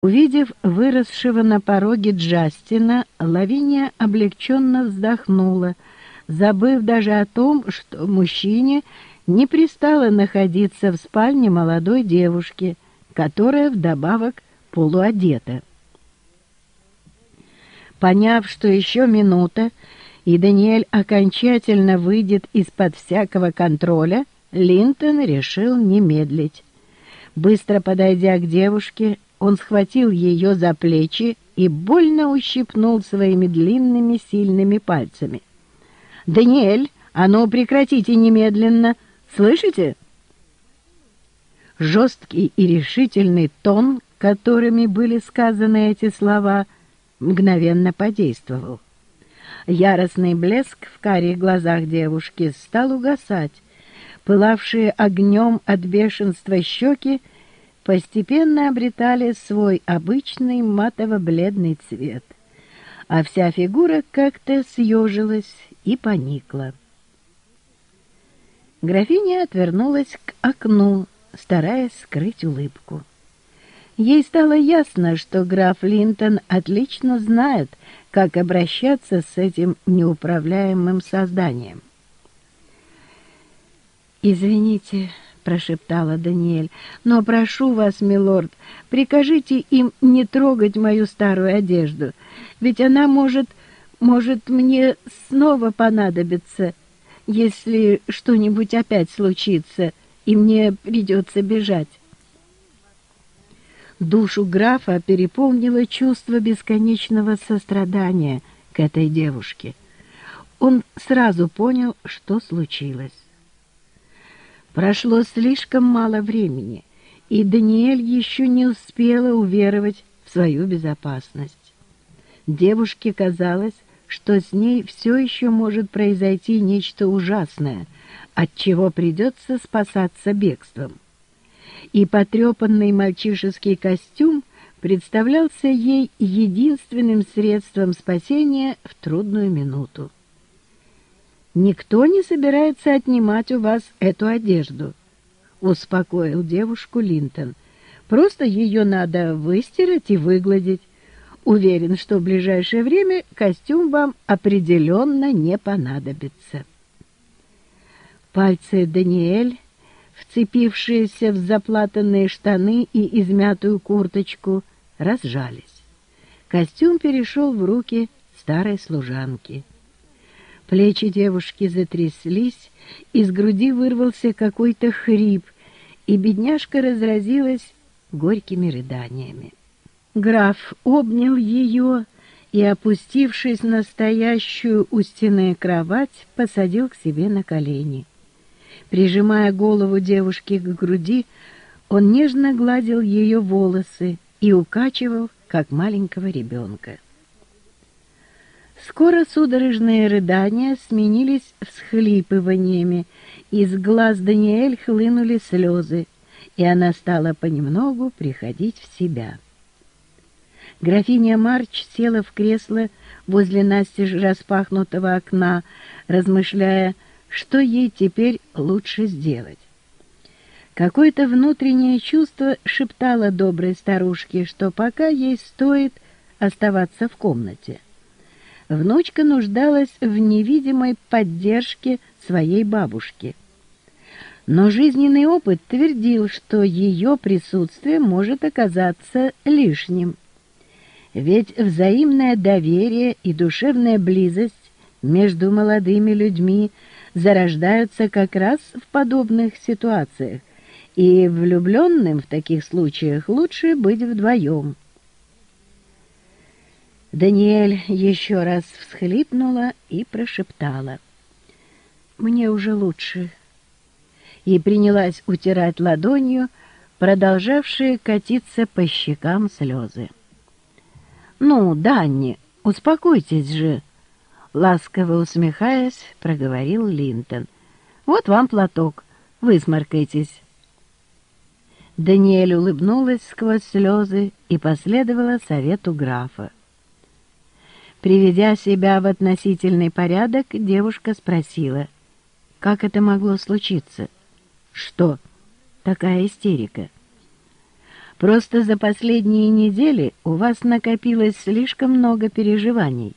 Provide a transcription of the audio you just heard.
Увидев выросшего на пороге Джастина, Лавиния облегченно вздохнула, забыв даже о том, что мужчине не пристало находиться в спальне молодой девушки, которая вдобавок полуодета. Поняв, что еще минута, и Даниэль окончательно выйдет из-под всякого контроля, Линтон решил не медлить. Быстро подойдя к девушке, он схватил ее за плечи и больно ущипнул своими длинными сильными пальцами. «Даниэль, а ну прекратите немедленно! Слышите?» Жесткий и решительный тон, которыми были сказаны эти слова, мгновенно подействовал. Яростный блеск в карих глазах девушки стал угасать, пылавшие огнем от бешенства щеки постепенно обретали свой обычный матово-бледный цвет, а вся фигура как-то съежилась и поникла. Графиня отвернулась к окну, стараясь скрыть улыбку. Ей стало ясно, что граф Линтон отлично знает, как обращаться с этим неуправляемым созданием. «Извините», — прошептала Даниэль, — «но прошу вас, милорд, прикажите им не трогать мою старую одежду, ведь она может, может мне снова понадобиться, если что-нибудь опять случится, и мне придется бежать». Душу графа переполнило чувство бесконечного сострадания к этой девушке. Он сразу понял, что случилось. Прошло слишком мало времени, и Даниэль еще не успела уверовать в свою безопасность. Девушке казалось, что с ней все еще может произойти нечто ужасное, от чего придется спасаться бегством. И потрепанный мальчишеский костюм представлялся ей единственным средством спасения в трудную минуту. «Никто не собирается отнимать у вас эту одежду», — успокоил девушку Линтон. «Просто ее надо выстирать и выгладить. Уверен, что в ближайшее время костюм вам определенно не понадобится». Пальцы Даниэль, вцепившиеся в заплатанные штаны и измятую курточку, разжались. Костюм перешел в руки старой служанки. Плечи девушки затряслись, из груди вырвался какой-то хрип, и бедняжка разразилась горькими рыданиями. Граф обнял ее и, опустившись на стоящую у стены кровать, посадил к себе на колени. Прижимая голову девушки к груди, он нежно гладил ее волосы и укачивал, как маленького ребенка. Скоро судорожные рыдания сменились всхлипываниями, из глаз Даниэль хлынули слезы, и она стала понемногу приходить в себя. Графиня Марч села в кресло возле настежь распахнутого окна, размышляя, что ей теперь лучше сделать. Какое-то внутреннее чувство шептало доброй старушке, что пока ей стоит оставаться в комнате — внучка нуждалась в невидимой поддержке своей бабушки. Но жизненный опыт твердил, что ее присутствие может оказаться лишним. Ведь взаимное доверие и душевная близость между молодыми людьми зарождаются как раз в подобных ситуациях, и влюбленным в таких случаях лучше быть вдвоем. Даниэль еще раз всхлипнула и прошептала. «Мне уже лучше». И принялась утирать ладонью, продолжавшие катиться по щекам слезы. «Ну, Данни, успокойтесь же!» Ласково усмехаясь, проговорил Линтон. «Вот вам платок, высморкайтесь». Даниэль улыбнулась сквозь слезы и последовала совету графа. Приведя себя в относительный порядок, девушка спросила, как это могло случиться? Что? Такая истерика. Просто за последние недели у вас накопилось слишком много переживаний.